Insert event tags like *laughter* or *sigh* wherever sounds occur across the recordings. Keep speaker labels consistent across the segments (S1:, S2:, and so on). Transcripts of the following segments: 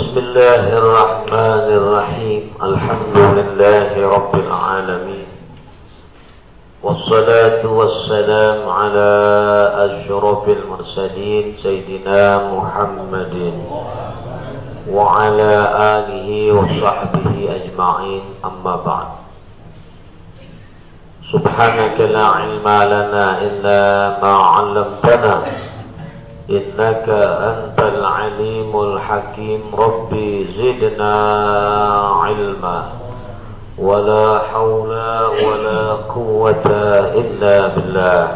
S1: بسم الله الرحمن الرحيم. الحمد لله رب العالمين. والصلاة والسلام على أشرف المرسلين سيدنا محمد وعلى آله وصحبه أجمعين. أما بعد. سبحانك لا علم لنا إلا ما علمتنا. إنك أنت العليم الحكيم. ربي زدنا علما. ولا حول ولا قوة إلا بالله.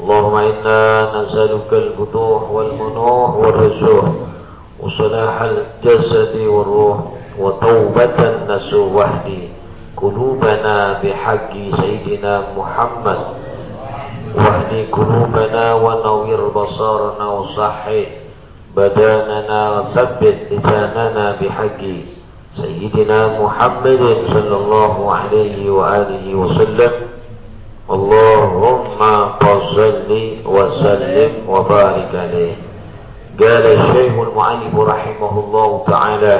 S1: اللهم إنا نسألك الفتوح والمنوح والرجوع. وصلاح الجسد والروح. وتوبة وحدي قلوبنا بحق سيدنا محمد. واهدي قلوبنا ونوّر بصارنا وصحي بداننا وثبت لساننا بحق سيدنا محمد صلى الله عليه وآله وسلم. اللهم صل وسلم وبارك عليه. قال الشيخ المعلم رحمه الله تعالى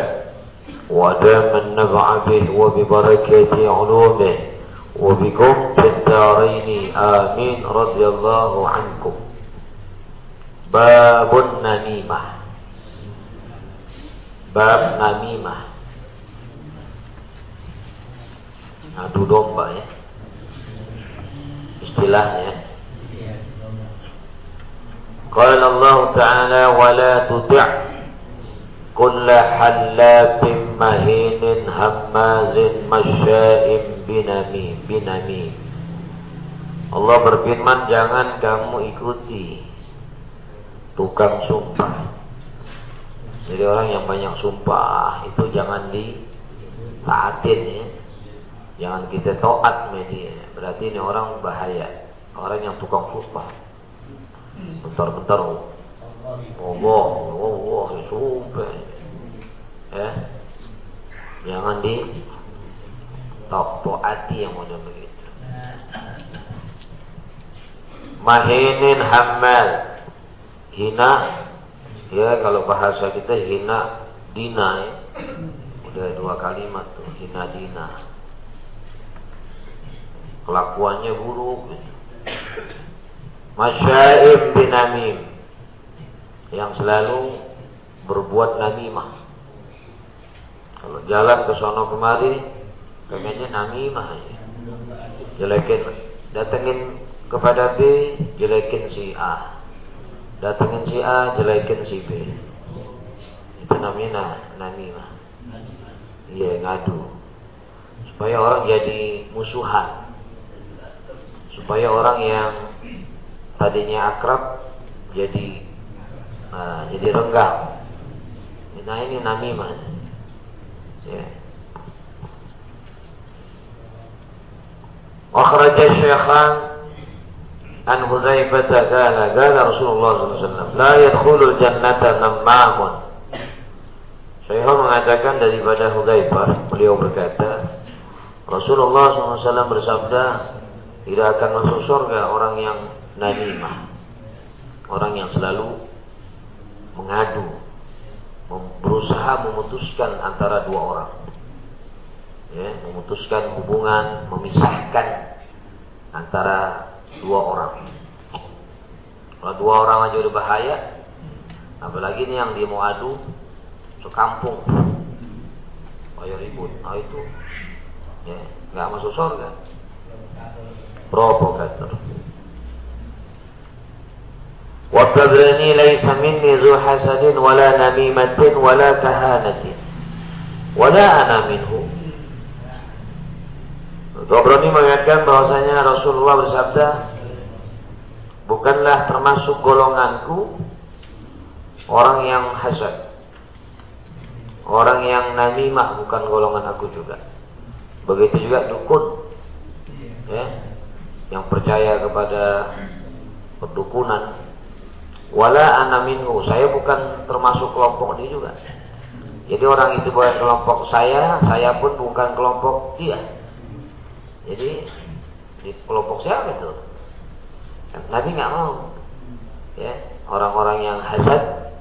S1: ودام النفع به وببركة علومه وبكم في الدارين آمين رضي الله عنكم. باب النميمة. باب نميمة. Adu domba ya. Istilahnya. قال الله تعالى ولا تطع كل حلاف مهين هماز مشاء binami binami. Allah berfirman jangan kamu ikuti tukang sumpah. Jadi orang yang banyak sumpah itu jangan di taatin ya. Jangan kita taat media. Berarti ini orang bahaya. Orang yang tukang sumpah. Bentar-bentar Allah Allah sumpah. Ya. Jangan di taati yang model begitu. *laughs* Mahinin hamal. Hina. Ya kalau bahasa kita hina dina ya. Udah dua kalimat tuh hina dina. Kelakuannya buruk gitu. masyaim binamim. Yang selalu berbuat namimah. Kalau jalan ke sono kemari pengennya namimah jelekin datengin kepada B jelekin si A. Datengin si A jelekin si B. Itu namanya namimah iya ngadu. Supaya orang jadi musuhan. Supaya orang yang tadinya akrab jadi uh, jadi renggang nah ini namimah ya أخرج الشيخان عن حذيفة قال قال رسول الله صلى الله عليه وسلم لا يدخل الجنة نمام Syaikhul mengatakan daripada Hudzaifah beliau berkata Rasulullah SAW bersabda tidak akan masuk surga orang yang namimah orang yang selalu mengadu berusaha memutuskan antara dua orang ya, memutuskan hubungan, memisahkan antara dua orang. Kalau dua orang aja udah bahaya, apalagi ini yang dia mau adu sekampung, ayo ribut, nah itu ya nggak masuk surga. Provokator. والطبراني ليس مني ذو حسد ولا نميمة ولا كهانة ولا أنا منه Tabrani mengatakan bahwasanya Rasulullah bersabda, bukanlah termasuk golonganku orang yang hasad. Orang yang namimah bukan golongan aku juga. Begitu juga dukun. Ya, yang percaya kepada perdukunan. Wala ana minhu, saya bukan termasuk kelompok dia juga. Jadi orang itu bukan kelompok saya, saya pun bukan kelompok dia. Jadi di kelompok siapa itu? Nabi nggak mau. Ya, orang-orang yang hasad,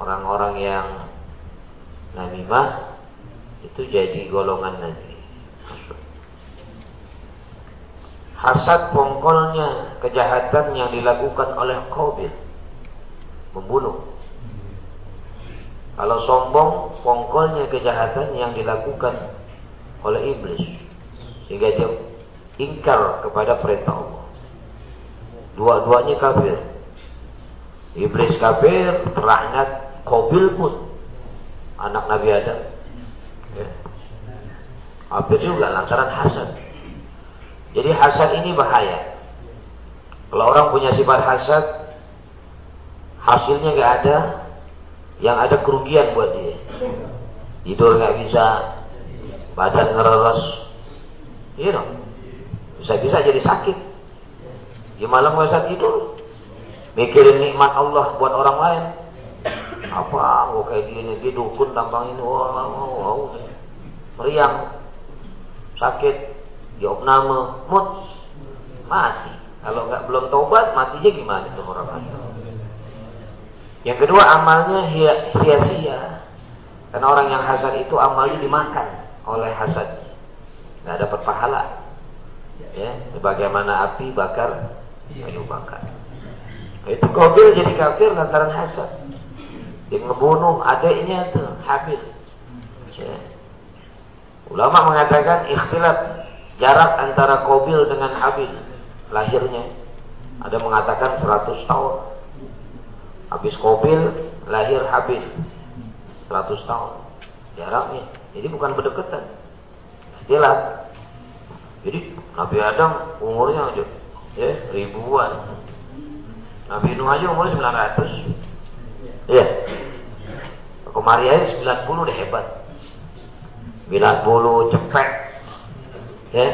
S1: orang-orang yang namimah itu jadi golongan nanti. Hasad pongkolnya kejahatan yang dilakukan oleh Qabil membunuh. Kalau sombong pongkolnya kejahatan yang dilakukan oleh iblis sehingga dia ingkar kepada perintah Allah. Dua-duanya kafir. Iblis kafir, terlaknat Qabil pun anak Nabi Adam. Ya. Juga lantaran hasad. Jadi hasad ini bahaya. Kalau orang punya sifat hasad, hasilnya nggak ada, yang ada kerugian buat dia. Tidur nggak bisa, badan ngereres, you know, bisa-bisa jadi sakit. Di malam bisa tidur, mikirin nikmat Allah buat orang lain, apa oh kayak gini di dukun tampang ini wow, wow, wow. meriang sakit jawab nama mut. Mati. Kalau nggak belum tobat matinya gimana itu orang lain? Yang kedua amalnya sia-sia. Karena orang yang hasad itu amalnya dimakan oleh hasad nggak dapat pahala ya sebagaimana api bakar kayu bakar itu kobil jadi kafir lantaran hasad yang ngebunuh adiknya tuh Habil. Ya. Ulama mengatakan ikhtilaf jarak antara Qabil dengan Habil lahirnya. Ada mengatakan 100 tahun. Habis Qabil lahir Habil. 100 tahun. Jaraknya. Jadi bukan berdekatan. Ikhtilaf. Jadi Nabi Adam umurnya aja ya ribuan. Nabi Nuh aja umurnya 900. Iya. Kemari aja 90 udah hebat. 90 cepet. Ya.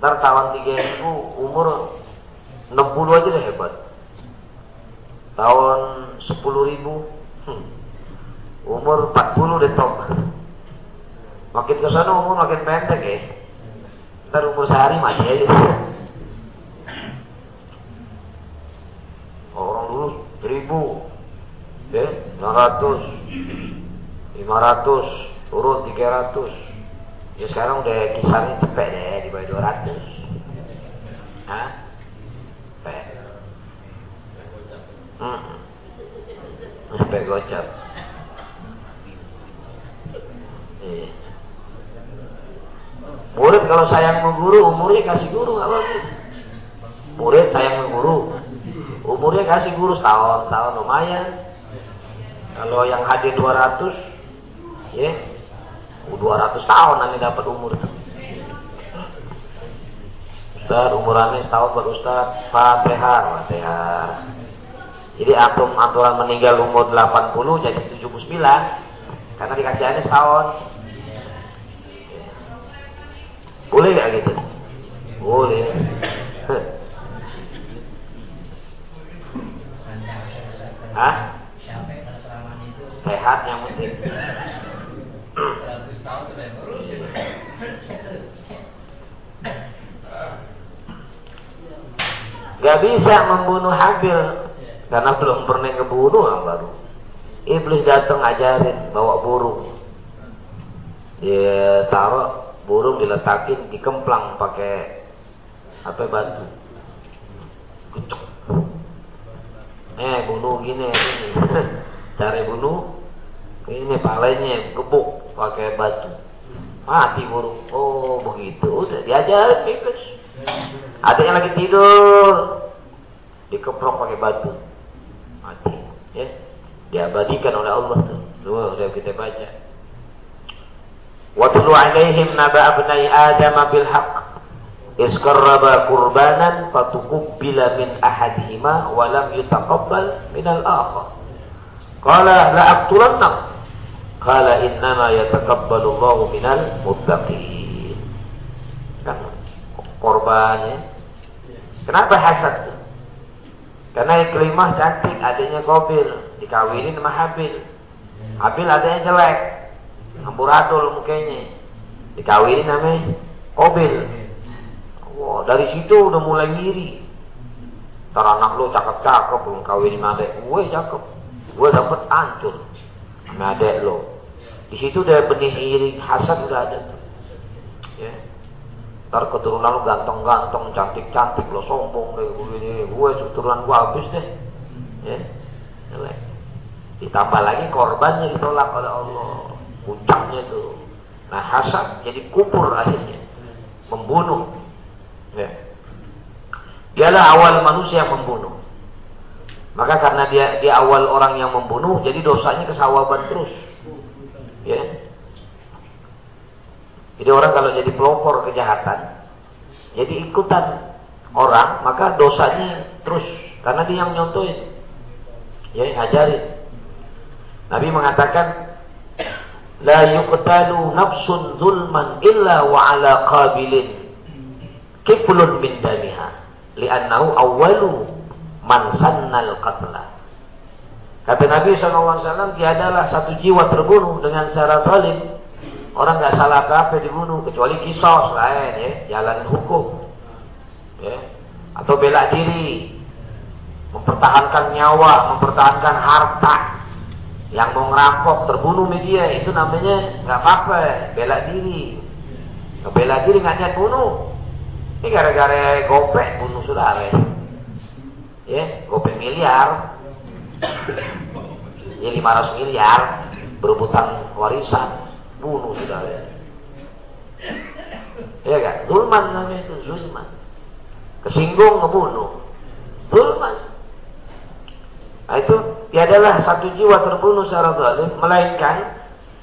S1: Ntar tahun 3000 umur 60 aja udah hebat. Tahun 10.000 hmm, umur 40 udah top. Makin ke sana umur makin pendek ya. Ntar umur sehari mati aja. Orang dulu seribu ya, 600 500 turun 300 ya sekarang udah kisarnya cepet deh di bawah 200 Hah? Cepet hmm. Cepet gocap Iya. Murid kalau sayang mengguru, umurnya kasih guru nggak apa-apa. Murid sayang mengguru, umurnya kasih guru setahun, setahun lumayan. Kalau yang hadir 200, ya, 200 tahun nanti dapat umur. Ustaz, umurannya setahun buat Ustaz, Fatihah, Fatihah. Jadi atum aturan meninggal umur 80 jadi 79 karena dikasihannya setahun. Boleh nggak gitu? Boleh. Hah? sehat yang penting. Gak bisa membunuh Habil karena belum pernah ngebunuh baru. Iblis datang ajarin bawa burung. Dia taruh burung diletakin dikemplang pakai apa batu. Kucuk. Eh bunuh gini, ini. *laughs* cari bunuh ini palanya gebuk pakai batu. Mati burung. Oh begitu. Udah diajarin pipis. Ada yang lagi tidur. Dikeprok pakai batu. Mati. Ya. Diabadikan oleh Allah tuh. Tuh udah kita baca. Alaihim naba abnai Adam bil haqq. Iskarraba kurbanan fatukubbila min ahadihima walam yutaqabbal min al-akhar. Qala la aqtulannak Qala innama yataqabbalu Allahu minal muttaqin. Kan korbannya. Kenapa hasad? Karena Iklimah cantik, adanya Qabil, dikawinin sama Habil. Habil adanya jelek, amburadul mukanya. Dikawinin sama Qabil. Wah, dari situ udah mulai ngiri. Ntar anak lu cakep-cakep, belum kawinin adek gue cakep. Gue dapet ancur. ada lo. Di situ udah benih iri hasad udah ada. Ya. Ntar keturunan lu ganteng-ganteng, cantik-cantik lo sombong deh begini. Gue keturunan gue habis deh. Ya. Jelek. Ditambah lagi korbannya ditolak oleh Allah. Puncaknya tuh. Nah hasad jadi kubur akhirnya. Membunuh. Ya. Dialah awal manusia yang membunuh. Maka karena dia di awal orang yang membunuh, jadi dosanya kesawaban terus. Ya. Jadi orang kalau jadi pelopor kejahatan, jadi ikutan orang, maka dosanya terus karena dia yang nyontohin. Ya, ngajarin. Nabi mengatakan, La yuqtalu nafsun zulman illa wa ala qabilin kiflun min damiha li'annahu awwalu man sannal qatla. Kata Nabi SAW, tiadalah satu jiwa terbunuh dengan cara zalim. Orang nggak salah apa-apa dibunuh, kecuali kisos lain ya, jalan hukum. Ya. Atau bela diri, mempertahankan nyawa, mempertahankan harta. Yang mau ngerampok, terbunuh media, itu namanya nggak apa-apa, bela diri. Bela diri nggak niat bunuh. Ini gara-gara gopek bunuh saudara. Ya gopeng miliar ya 500 miliar berebutan warisan bunuh sudah ya ya kan zulman namanya itu zulman kesinggung ngebunuh zulman nah itu tiadalah satu jiwa terbunuh secara zalim melainkan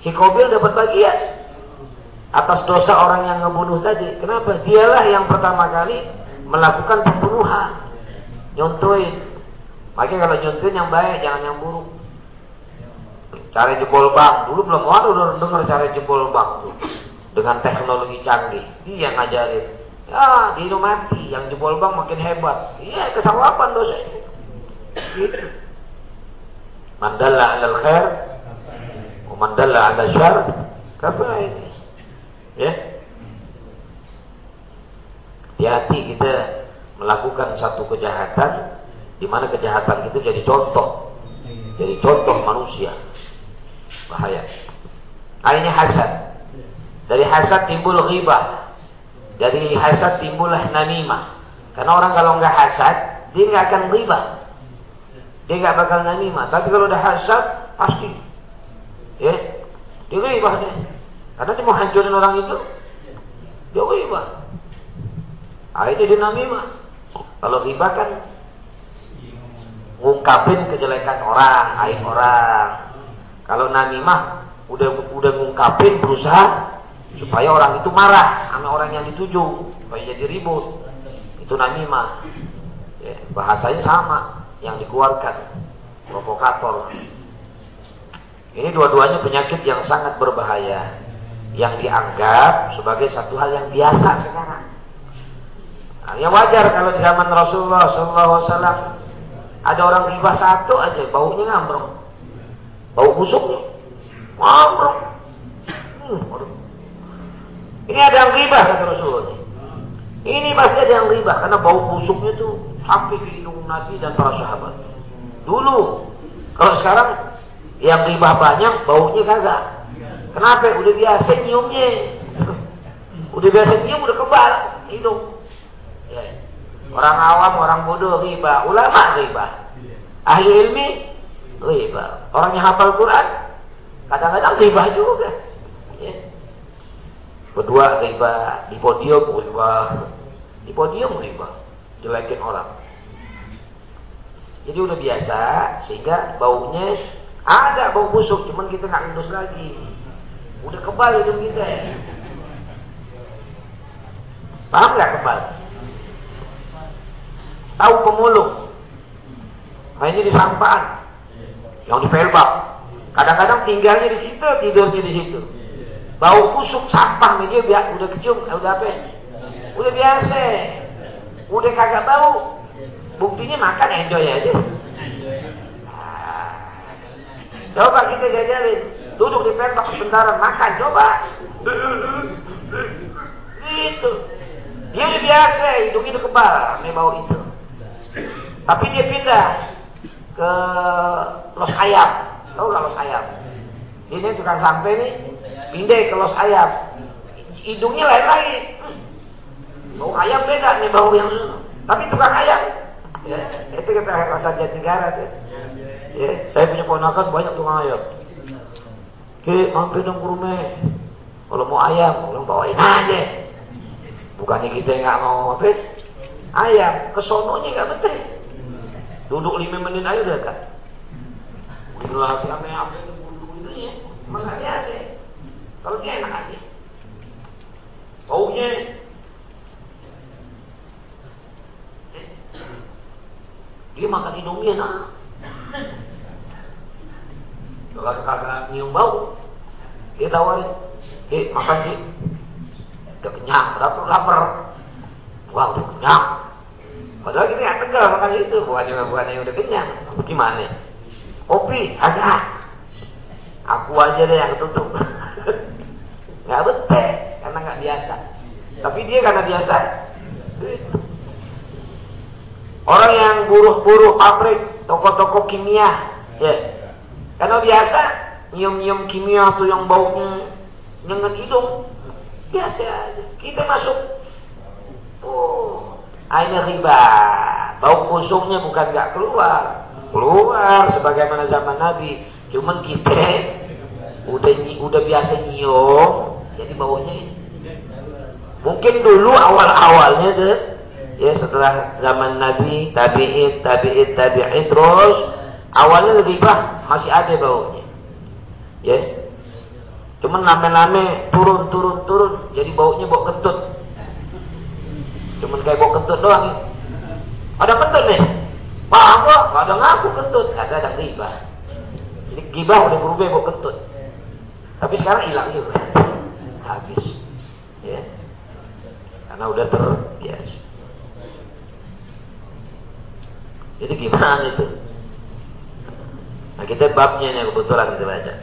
S1: Hikobil dapat bagian atas dosa orang yang ngebunuh tadi. Kenapa? Dialah yang pertama kali melakukan pembunuhan nyontoin. Makanya kalau nyontoin yang baik, jangan yang buruk. Cara jebol bank, dulu belum ada udah dengar cara jebol bank tuh. Dengan teknologi canggih, dia ngajarin. Ya, di mati, yang jebol bank makin hebat. Iya, kesawapan dosanya. Gitu. Mandalla alal khair, mandalla ala syar, ini. Ya. Hati-hati kita melakukan satu kejahatan di mana kejahatan itu jadi contoh jadi contoh manusia. Bahaya. Ini hasad. Dari hasad timbul ghibah. Dari hasad timbullah namimah. Karena orang kalau nggak hasad dia nggak akan ghibah dia nggak bakal namimah tapi kalau udah hasad pasti. Ya. Dia ghibah deh karena dia mau hancurin orang itu dia ghibah ah itu dia namimah kalau riba kan ngungkapin kejelekan orang, aib orang. Kalau namimah udah udah ngungkapin berusaha supaya orang itu marah sama orang yang dituju, supaya jadi ribut. Itu namimah. Ya, bahasanya sama yang dikeluarkan provokator. Ini dua-duanya penyakit yang sangat berbahaya yang dianggap sebagai satu hal yang biasa sekarang. Nah, ya wajar kalau di zaman Rasulullah SAW ada orang riba satu aja baunya ngambrong, bau busuk ngambrong. Hmm, ini ada yang riba kata Rasulullah. Ini pasti ada yang riba karena bau busuknya itu sampai ke hidung Nabi dan para sahabat. Dulu, kalau sekarang yang riba banyak, baunya kagak. Kenapa? Udah biasa nyiumnya. Udah biasa nyium, udah kebal hidung. Ya. Orang awam, orang bodoh riba, ulama riba. Ahli ilmi riba. Orang yang hafal Quran kadang-kadang riba juga. Ya. Berdua riba, di podium riba, di podium riba, jelekin orang. Jadi udah biasa sehingga baunya ada bau busuk, cuman kita nggak ngendus lagi. Udah kebal hidung kita ya. Paham nggak kebal? Tahu pemulung. Mainnya di sampaan. Yang di pelbak. Kadang-kadang tinggalnya di situ, tidurnya di situ. Bau busuk sampah dia biar udah kecium, udah apa? Udah biasa. Udah kagak bau. Buktinya makan enjoy aja. Nah, coba kita jajarin. Duduk di pelbak sebentar makan, coba. Gitu. Dia udah biasa, hidungnya udah kebal, nih bau itu. Tapi dia pindah ke Los Ayam. Tahu nggak Los Ayam? Ini tukang sampai nih, pindah ke los ayam. Hidungnya lain lagi. Bau ayam beda nih bau yang tapi tukang ayam. Ya, itu kita rasa Jatinegara tuh. Ya, saya punya ponakan banyak tukang ayam. Oke, mampir dong ke rumah. Kalau mau ayam, orang bawain aja. Bukannya kita nggak mau apa? Ayam, kesononya nggak betul. Duduk lima menit aja udah kan. Begitu lagi apa apa itu ya, biasa. Kalau dia enak aja. Baunya dia makan indomie enak. Kalau kagak nyium bau, dia tawarin, eh makan sih. Udah kenyang, lapar, lapar. Wah udah kenyang. Padahal kita yang tegal makan itu, bukannya bukannya udah kenyang. Gimana? Kopi, ada. Aku aja deh yang tutup. *laughs* Gak betul, karena gak biasa. Tapi dia karena biasa. Orang yang buruh-buruh pabrik, toko-toko kimia, ya. Karena biasa nyium-nyium kimia tuh yang baunya nyengat hidung. Biasa aja. Kita masuk. Oh, ini riba. Bau busuknya bukan gak keluar. Keluar sebagaimana zaman Nabi. Cuman kita udah udah biasa nyium, jadi baunya ini. Mungkin dulu awal-awalnya deh, ya setelah zaman Nabi, tabi'in, tabi'in, tabi'in terus awalnya lebih bah masih ada baunya. Ya. Cuman lama-lama turun turun turun jadi baunya bau kentut. Cuman kayak bau kentut doang. Ada kentut nih. Pak, apa? Ada ngaku kentut, ada ada riba. Jadi gibah udah berubah bau kentut. Tapi sekarang hilang juga. Habis. Ya. Karena udah terbiasa. Jadi gimana itu? Nah kita babnya yang kebetulan kita baca.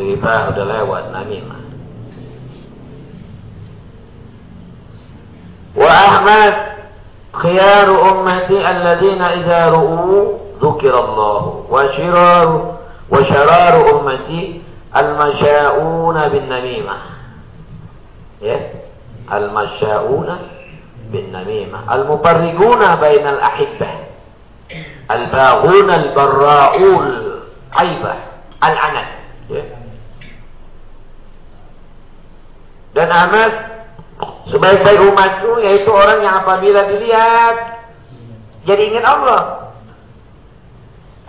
S1: Riba udah lewat namimah. Wa Ahmad khiyaru ummati alladhina idza ru'u dzukira Allah wa shiraru wa shararu ummati al-masha'una bin Al-baghun al-barra'ul aibah al-anad ya. Dan Ahmad sebaik-baik umatku yaitu orang yang apabila dilihat jadi ingat Allah.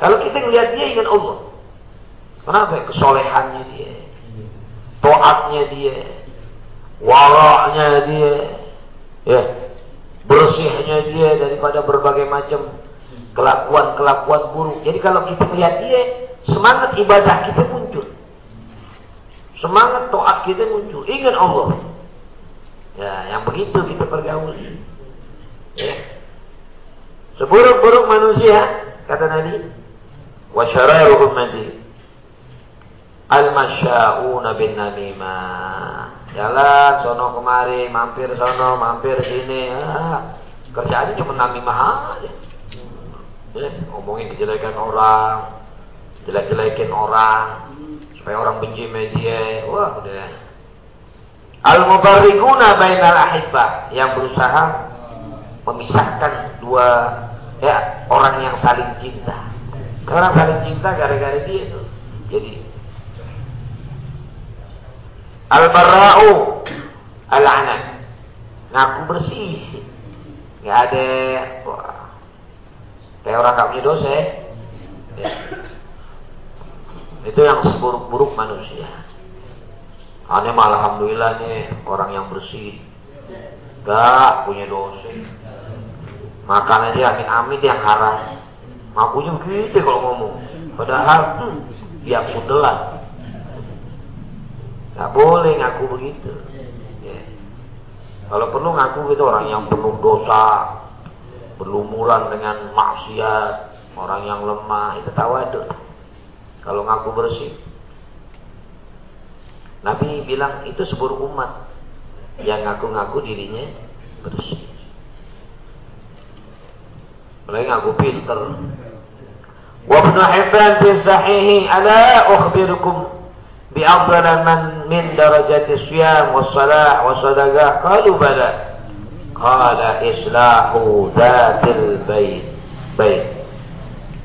S1: Kalau kita melihat dia ingat Allah. Kenapa? Kesolehannya dia. Toatnya dia. Waraknya dia. Ya. Bersihnya dia daripada berbagai macam kelakuan-kelakuan buruk. Jadi kalau kita melihat dia, semangat ibadah kita muncul. Semangat toat kita muncul. Ingat Allah. Ya, yang begitu kita pergaul. Ya. Seburuk-buruk manusia, kata Nabi, wa syararu ummati al-masya'una bin namimah. Jalan sono kemari, mampir sono, mampir sini. Ah, kerjaannya cuma namimah aja ya, ngomongin kejelekan orang, jelek-jelekin orang, supaya orang benci media, wah udah. Al-mubarrikuna bainal ahibbah yang berusaha memisahkan dua ya orang yang saling cinta. Orang saling cinta gara-gara dia itu. Jadi Al-barra'u al-anan. Ngaku bersih. Nggak ada wah, Kayak orang gak punya dosa ya. Itu yang seburuk-buruk manusia. Aneh malah alhamdulillah nih orang yang bersih. Gak punya dosa. Makan aja amin-amin yang haram. Ngakunya begitu kalau ngomong. Padahal hmm, dia kudelan. Gak boleh ngaku begitu. Ya. Kalau perlu ngaku itu orang yang penuh dosa, berlumuran dengan maksiat, orang yang lemah, itu tawadhu. Kalau ngaku bersih. Nabi bilang itu seburuk umat yang ngaku-ngaku dirinya bersih. Mereka ngaku pinter. Wa Ibn Hibban fi sahihi ala ukhbirukum bi afdal man min darajati siyam wa salah wa sadaqah qalu bala قال إصلاح ذات البيت بيت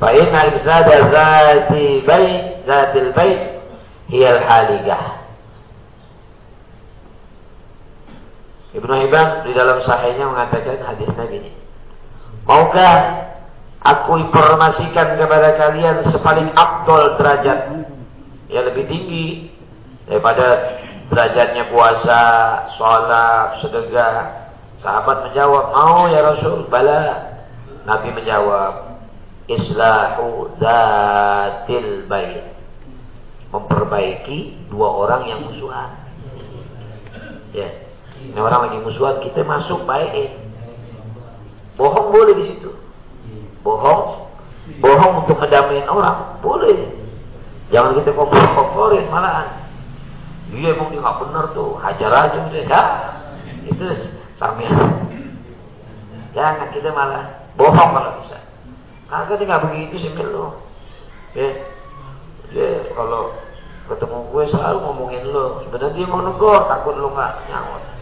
S1: فإن إفساد ذات بيت ذات البيت هي الحالقة Ibnu Hibban di dalam sahihnya mengatakan hadis Nabi ini. Maukah aku informasikan kepada kalian sepaling abdul derajat yang lebih tinggi daripada derajatnya puasa, sholat, sedekah. Sahabat menjawab, mau ya Rasul, bala. Nabi menjawab, islahu zatil bait. Memperbaiki dua orang yang musuhan. Ya. Ini orang lagi musuhan, kita masuk baik. Bohong boleh di situ. Bohong. Bohong untuk mendamain orang. Boleh. Jangan kita kompor-komporin malahan. Iya emang dia nggak benar tuh. Hajar aja udah. Ya. Itu sambil. Jangan kita malah bohong kalau bisa. Kagak dia nggak begitu sih lo. Ya. Dia kalau ketemu gue selalu ngomongin lo. Sebenarnya dia mau negor, takut lo nggak nyawa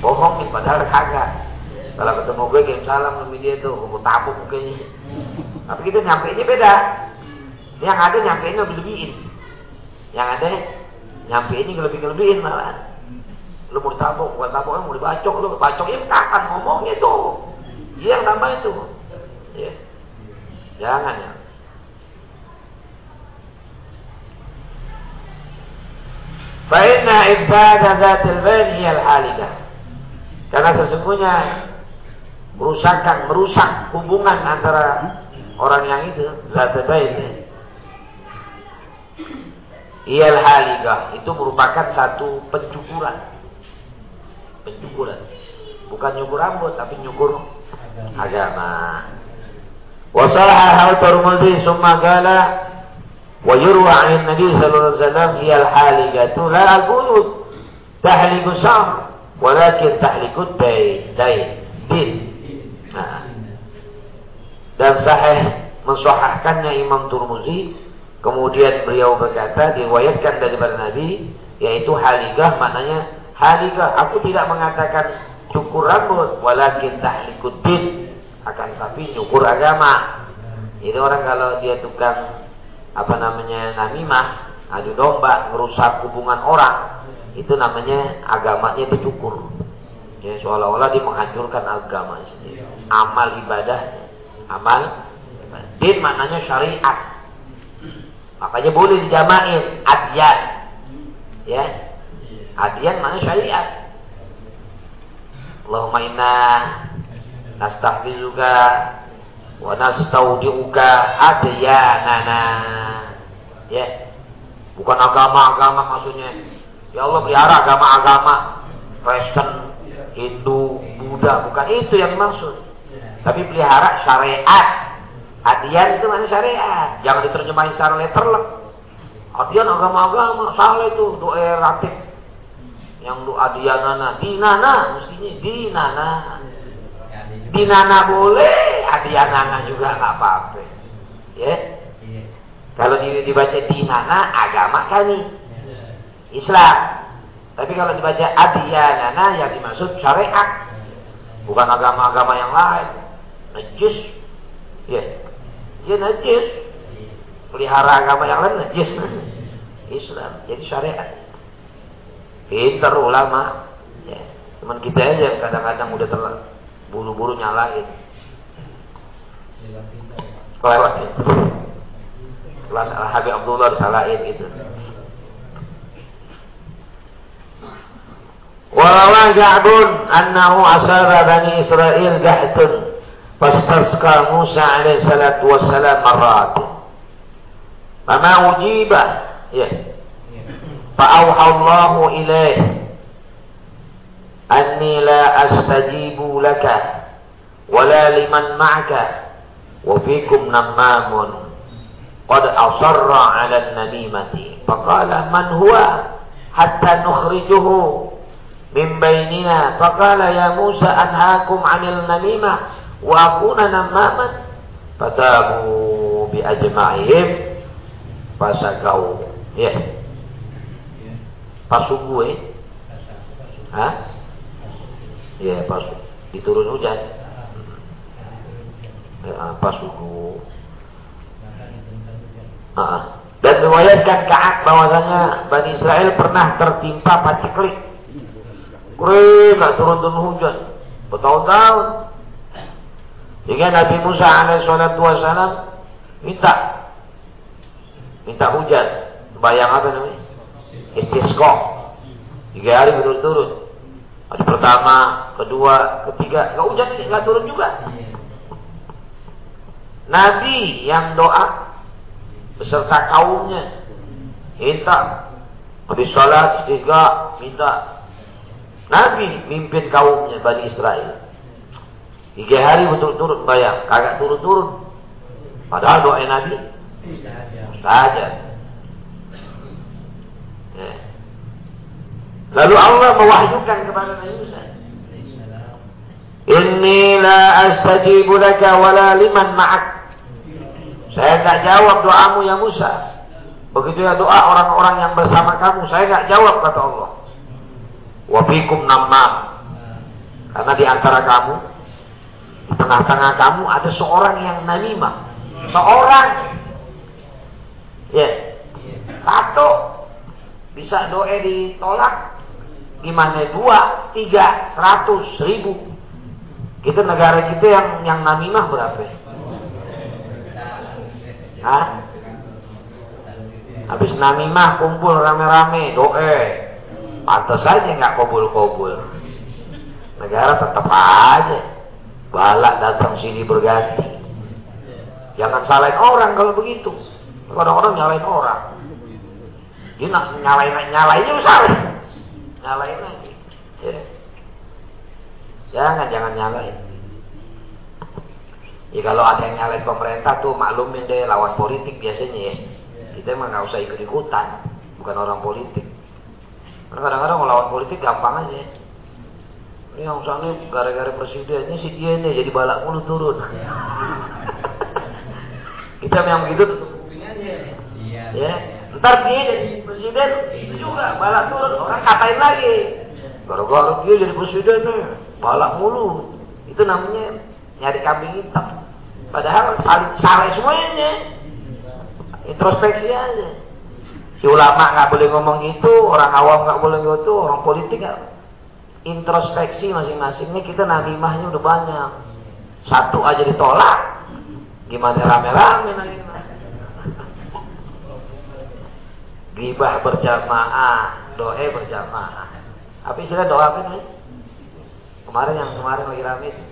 S1: bohongin padahal kagak kalau ketemu gue kirim salam sama dia tuh gue tabuk mukanya tapi kita nyampe ini beda yang ada nyampe ini lebih lebihin yang ada nyampe ini lebih lebihin malah Lu mau ditabok, bukan tabok, eh, mau dibacok lu. bacokin. Kapan ngomongnya itu. Dia yang tambah itu. Ya. Jangan ya. Fa'inna ibadah zatil bain hiyal halidah. Karena sesungguhnya merusakkan, merusak hubungan antara orang yang itu zatil bain. Hiyal haligah itu merupakan satu pencukuran. Pencukuran. Bukan nyukur rambut tapi nyukur agama. Wasalah hal Tirmidzi summa qala wa yurwa 'an Nabi sallallahu alaihi wasallam iyal haligatu la aqulu tahliku sam walakin tahlikut dain dain din nah. dan sahih mensahahkannya Imam Turmuzi kemudian beliau berkata diriwayatkan daripada Nabi yaitu haligah maknanya haligah aku tidak mengatakan cukur rambut walakin tahlikut din akan tapi nyukur agama itu orang kalau dia tukang apa namanya namimah adu domba merusak hubungan orang itu namanya agamanya bercukur. Ya, seolah-olah dia menghancurkan agama sendiri. Amal ibadah, amal din maknanya syariat. Makanya boleh dijamain adyan. Ya. Adyan maknanya syariat. Allahumma inna nastahfizuka wa nastaudiuka adyanana. Ya. Bukan agama-agama maksudnya Ya Allah pelihara agama-agama Kristen, Hindu, Buddha, bukan itu yang dimaksud. Tapi pelihara syariat. Adian itu mana syariat. Jangan diterjemahin secara letterlek. Adian agama-agama, salah itu doa eratif. Yang doa dianana, dinana mestinya dinana. Dinana boleh, adianana juga nggak apa-apa. Ya. Kalau dibaca dinana agama kami. Islam. Tapi kalau dibaca adiyanana yang dimaksud syariat. Bukan agama-agama yang lain. Najis. Ya. Ya najis. Pelihara agama yang lain najis. Islam. Jadi syariat. Pinter ulama. Ya. Cuman kita aja yang kadang-kadang udah terlalu buru-buru nyalain. Kelewat ya. Kelas Habib Abdullah disalahin gitu. Walawa Ja'bun annahu asara Bani Israel gahtun fastasqa Musa alaih salatu wassalam marat. Fama ujibah Ya. فأوحى الله إليه أني لا أستجيب لك ولا لمن معك وفيكم نمام قد أصر على النميمة فقال من هو حتى نخرجه min bainina faqala ya Musa anhaakum 'anil namimah wa akuna namaman fatabu bi ajma'ihim fasakau. Pas subuh eh. Hah? Iya, pas diturun hujan. Ya, pas subuh. Ah. Dan meriwayatkan Ka'ab bahwasanya Bani Israel pernah tertimpa paceklik. Kering, nggak turun-turun hujan. Bertahun-tahun. Sehingga Nabi Musa alaihissalam minta minta hujan. Bayang apa namanya? Istisqa. Tiga hari berturut-turut. Hari pertama, kedua, ketiga, nggak hujan, nggak turun juga. Nabi yang doa beserta kaumnya. Minta. Habis sholat istisqa minta. Nabi mimpin kaumnya Bani Israel. Tiga hari betul-turut bayang. Kagak turun-turun. Padahal doa Nabi. Saja ya. lalu Allah mewahyukan kepada Nabi Musa Inni la astajibu laka wala liman ma'ak saya nggak jawab doamu ya Musa. Begitu ya doa orang-orang yang bersama kamu, saya nggak jawab kata Allah. Wafikum nama. Karena di antara kamu, di tengah-tengah kamu ada seorang yang namimah. Seorang. Ya. Satu. Bisa doa ditolak. Gimana dua, tiga, seratus, ribu. Kita negara kita yang yang namimah berapa? Hah? Habis namimah kumpul rame-rame, doe. Pantas saja nggak kobul-kobul. Negara tetap aja. Balak datang sini berganti. Jangan salahin orang kalau begitu. Orang-orang nyalain orang. Dia nak nyalain nyalain juga salah. Nyalain lagi. Ya. Jangan jangan nyalain. Ya kalau ada yang nyalain pemerintah tuh maklumin deh lawan politik biasanya ya. Kita emang nggak usah ikut ikutan, bukan orang politik. Karena kadang-kadang lawan politik gampang aja. Ini yang sana gara-gara presidennya si dia nih jadi balak mulu turun. *laughs* Kita memang begitu tutup kuping aja. Iya. Ya. Ntar dia jadi presiden itu juga balak turun orang katain lagi. Gara-gara dia jadi presiden nih balak mulu. Itu namanya nyari kambing hitam. Padahal salah semuanya. Introspeksi aja. Si ulama nggak boleh ngomong gitu, orang awam nggak boleh gitu, orang politik nggak. Introspeksi masing-masing ini kita namimahnya udah banyak. Satu aja ditolak, gimana rame-rame lagi? Gibah berjamaah, doa berjamaah. Apa istilah doa apa? Kemarin yang kemarin lagi rame itu.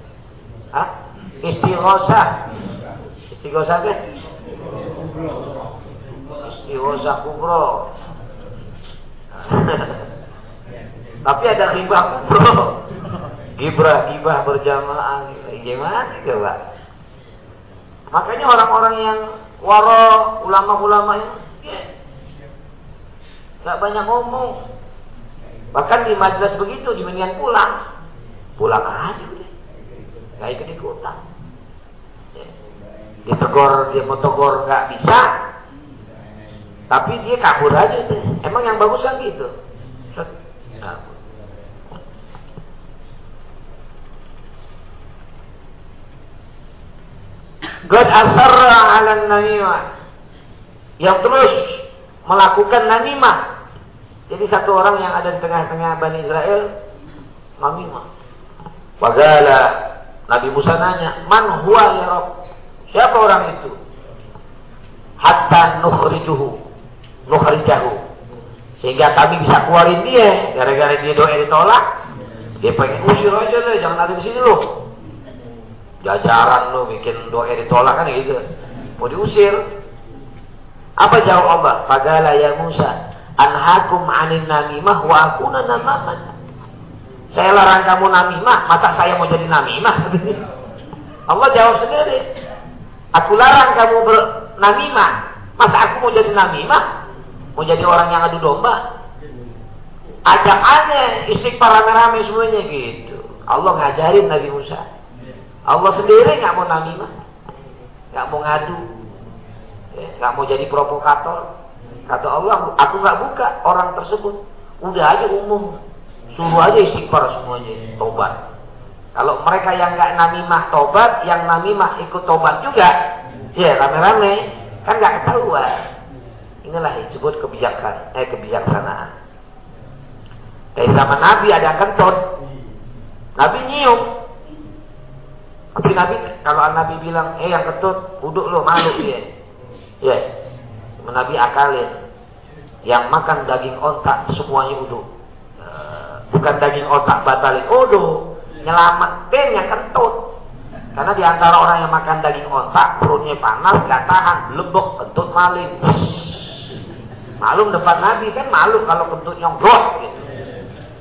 S1: Hah? Istighosah. Istighosah apa? Kubro. *laughs* Tapi ada gibah kubro. Gibah, gibah berjamaah. Gimana coba? Makanya orang-orang yang waro, ulama-ulama yang ya, gak banyak ngomong. Bahkan di majelis begitu, di pulang. Pulang aja udah. Gak ikut ikutan. Ditegur dia mau tegur nggak bisa. Tapi dia kabur aja deh emang yang bagus kan gitu? God asarra ala namimah. Yang terus melakukan namimah jadi satu orang yang ada di tengah-tengah Bani Israel namimah Bagala Nabi Musa nanya man huwa ya Rabb Siapa orang itu? Hatta nukhrijuhu. Nukhrijahu. Sehingga kami bisa keluarin dia. Gara-gara dia doa ditolak. Dia pengen usir aja deh. Jangan ada di sini loh. Jajaran lo bikin doa ditolak kan gitu. Mau diusir. Apa jawab Allah? Fagala ya Musa. Anhakum anin namimah wa akuna namaman. Saya larang kamu namimah. Masa saya mau jadi namimah? *laughs* Allah jawab sendiri. Aku larang kamu bernamimah. Masa aku mau jadi namimah? Mau jadi orang yang adu domba? Ajak aja istighfar rame-rame semuanya gitu. Allah ngajarin Nabi Musa. Allah sendiri nggak mau namimah. Nggak mau ngadu. Ya, nggak mau jadi provokator. Kata Allah, aku nggak buka orang tersebut. Udah aja umum. Suruh aja istighfar semuanya, tobat. Kalau mereka yang nggak namimah tobat, yang namimah ikut tobat juga, ya rame-rame, kan nggak ketahuan. Inilah disebut kebijaksanaan, eh kebijaksanaan. Dari zaman Nabi ada kentut. Nabi nyium. Tapi Nabi, kalau Nabi bilang, eh yang kentut, uduk lo, malu dia. Ya. Nabi akalin. Yang makan daging otak semuanya uduk. Eh, bukan daging otak batalin uduk. Nyelamatin yang kentut. Karena di antara orang yang makan daging otak, perutnya panas, gak tahan, lebok, kentut maling. Malum depan Nabi kan malu kalau kentut nyongkrok gitu.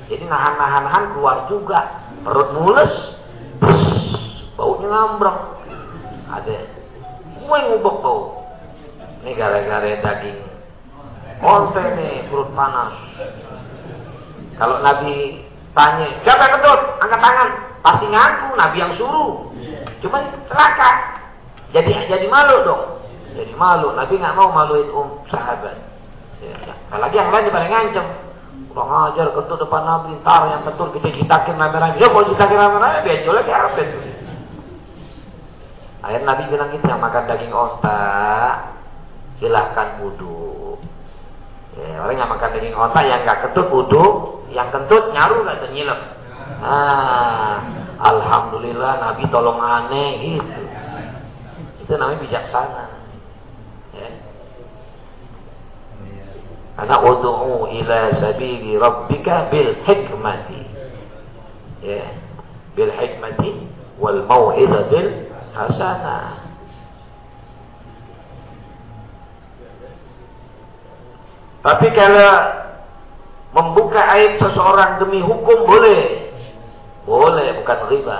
S1: Jadi nahan-nahan-nahan keluar juga. Perut mulus. Baunya ngambrong. Ada. Yang ngubek bau. Ini gara-gara daging. Onte nih perut panas. Kalau Nabi tanya, siapa yang? Angkat tangan. Pasti ngaku, Nabi yang suruh. Cuma celaka. Jadi jadi malu dong. Jadi malu. Nabi nggak mau maluin um sahabat. Ya, ya. Apalagi yang lain pada ngancem. Kurang ajar kentut depan Nabi, ntar yang kentut kita citakin rame-rame. Ya kalau citakin rame-rame, biar jual lagi apa. Akhirnya Nabi bilang itu yang makan daging otak, silahkan wudhu. Ya, orang yang makan daging otak yang nggak kentut wudhu, yang kentut nyaru nggak nyilem. Ah, Alhamdulillah Nabi tolong aneh gitu. Itu namanya bijaksana. Ya. Karena ud'u ila sabili rabbika bil hikmati. Ya. Bil hikmati wal mau'izatil hasanah. Tapi kalau membuka aib seseorang demi hukum boleh. Boleh, bukan riba.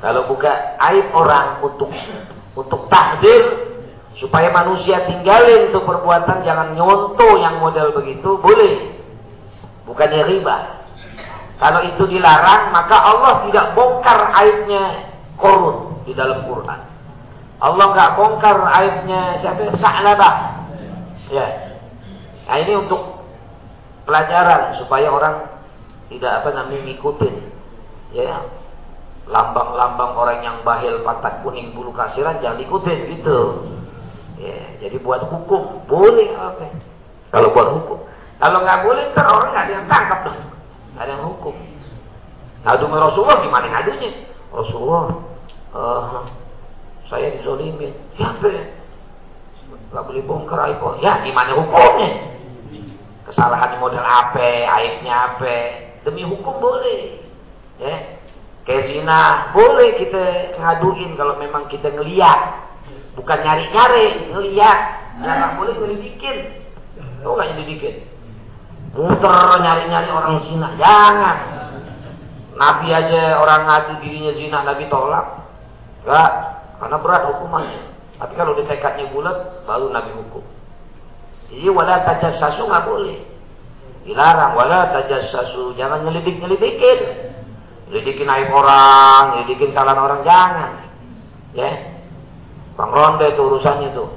S1: Kalau buka aib orang untuk untuk takdir supaya manusia tinggalin tuh perbuatan jangan nyontoh yang model begitu boleh. Bukannya riba. Kalau itu dilarang maka Allah tidak bongkar aibnya korun di dalam Quran. Allah nggak bongkar aibnya siapa? Sa'labah. Ya nah ini untuk pelajaran supaya orang tidak apa namanya ngikutin ya lambang-lambang orang yang bahil patak kuning bulu kasiran jangan ikutin gitu Ya, jadi buat hukum boleh apa? Kalau buat hukum. Kalau nggak boleh kan orang nggak ada yang tangkap dong. Nggak ada yang hukum. Ngadu sama Rasulullah gimana ngadunya? Rasulullah, uh, saya dizolimin. Siapa ya? Gak boleh bongkar aib. Ya gimana hukumnya? Kesalahan model apa? Aibnya apa? Demi hukum boleh. Ya. Kayak zina, boleh kita ngaduin kalau memang kita ngeliat Bukan nyari-nyari, ngeliat. Jangan boleh nyelidikin. Tuh nggak nyelidikin. Muter nyari-nyari orang zina. Jangan. Nabi aja orang ngaku dirinya zina, Nabi tolak. Enggak, karena berat hukumannya. Tapi kalau di tekadnya bulat, baru Nabi hukum. Jadi wala tajassasu nggak boleh. Dilarang wala tajassasu, jangan nyelidik-nyelidikin. Nyelidikin aib orang, nyelidikin kesalahan orang jangan. Ya. Bang ronde itu urusannya tuh.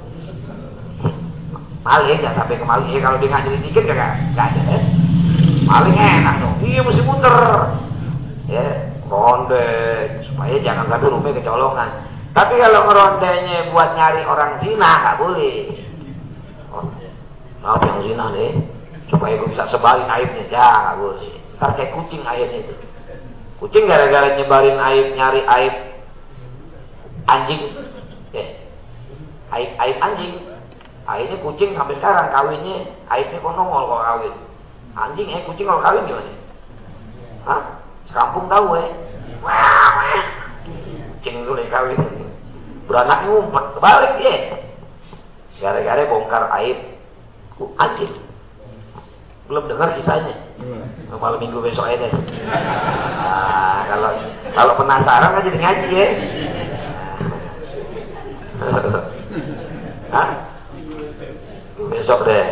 S1: Maling ya sampai ke maling. Ya, kalau dia nggak dikit gak, gak ada ya. Maling enak dong. Iya mesti muter. Ya, ronde supaya jangan sampai rumah kecolongan. Tapi kalau ngerondenya buat nyari orang zina nggak boleh. Maaf yang zina deh. Supaya gue bisa sebarin aibnya. Jangan boleh. Ntar kayak kucing airnya itu. Kucing gara-gara nyebarin aib, nyari aib anjing Ya. Aib, aib anjing. Aibnya kucing sampai sekarang kawinnya aibnya kok nongol kalau kawin. Anjing eh kucing kalau kawin gimana? Hah? Sekampung tahu eh. Wah, kucing dulu kawin. Beranak ngumpet kebalik ya. Gara-gara bongkar aib anjing. Belum dengar kisahnya. Hmm. Malam minggu besok aja deh. Nah, kalau kalau penasaran aja ngaji ya. Hah? Besok deh.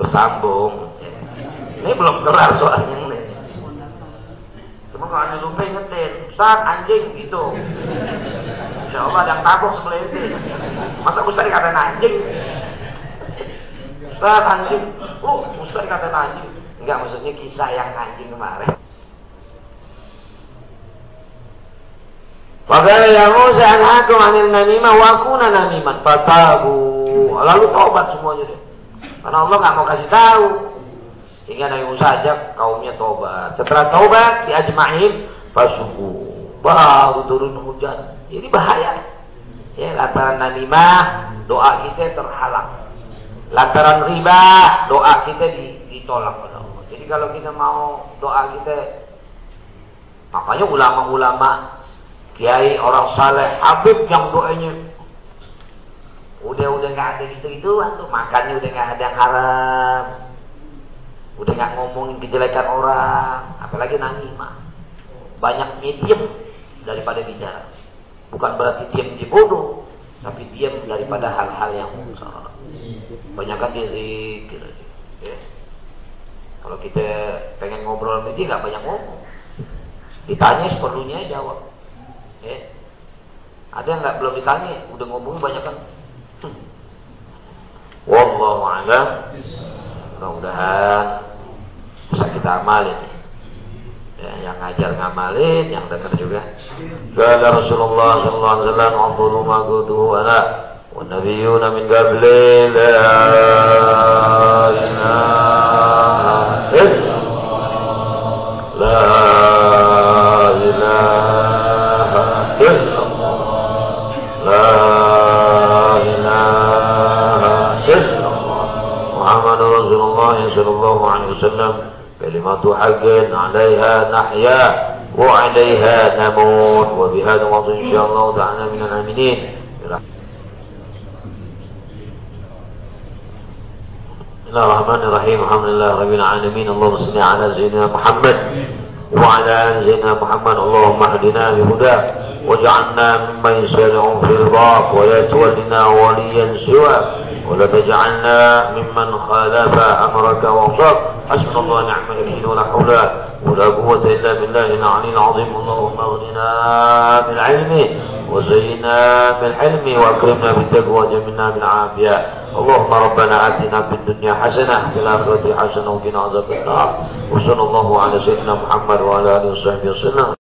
S1: Bersambung. Ini belum kelar soalnya waktu anda lupa ingetin, Ustaz anjing gitu. Insya Allah ada yang tabok itu. Masa Ustaz dikatain anjing? Ustaz anjing. Oh, Ustaz dikatain anjing. Enggak maksudnya kisah yang anjing kemarin. Fakala ya Musa anhakum anil namimah wa kuna namiman fatabu. Lalu tobat semuanya deh. Karena Allah nggak mau kasih tahu. Sehingga Nabi Musa ajak kaumnya tobat. Setelah tobat diajma'in fasuku. Baru turun hujan. Jadi bahaya. Ya, lantaran namimah doa kita terhalang. Lantaran riba doa kita ditolak oleh Allah. Jadi kalau kita mau doa kita makanya ulama-ulama kiai orang saleh Habib yang doanya udah udah nggak ada gitu itu tuh makannya udah nggak ada yang haram udah nggak ngomongin kejelekan orang apalagi mah banyak diem daripada bicara bukan berarti diam dibunuh tapi diam daripada hal-hal yang salah banyakkan dia zikir ya. kalau kita pengen ngobrol sama dia nggak banyak ngomong ditanya seperlunya jawab Ya. Ada yang nggak belum ditanya, udah ngomong banyak kan? Hmm. Mudah-mudahan bisa kita amalin. Ya, yang ngajar ngamalin, yang dengar juga. Kala Rasulullah sallallahu alaihi wasallam, "Afdalu ma qultuhu ana wa nabiyyuna min qabli la ilaha صلى الله عليه وسلم كلمة حق عليها نحيا وعليها نموت وبهذا الوضع إن شاء الله تعالى من الآمنين بسم الله الرحمن الرحيم الحمد لله رب العالمين اللهم صل على سيدنا محمد وعلى آل سيدنا محمد اللهم اهدنا بهداك واجعلنا ممن يسارع في رضاك ولا تولنا وليا سواك ولا تجعلنا ممن خالف أمرك وعصاك حسبنا الله ونعم الوكيل ولا حول ولا قوة إلا بالله العلي العظيم. اللهم أغننا بالعلم وزينا بالحلم وأكرمنا بالتقوى وجملنا بالعافية. اللهم ربنا آتنا في الدنيا حسنة في الآخرة حسنة وقنا عذاب النار. وصلى الله على سيدنا محمد وعلى آله وصحبه وسلم.